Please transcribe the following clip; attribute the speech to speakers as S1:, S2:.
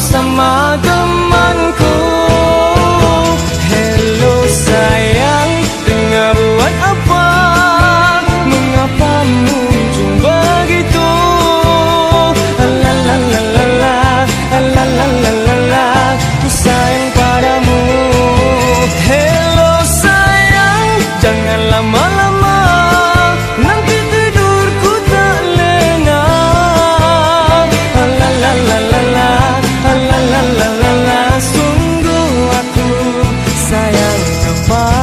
S1: bersama temanku. faz.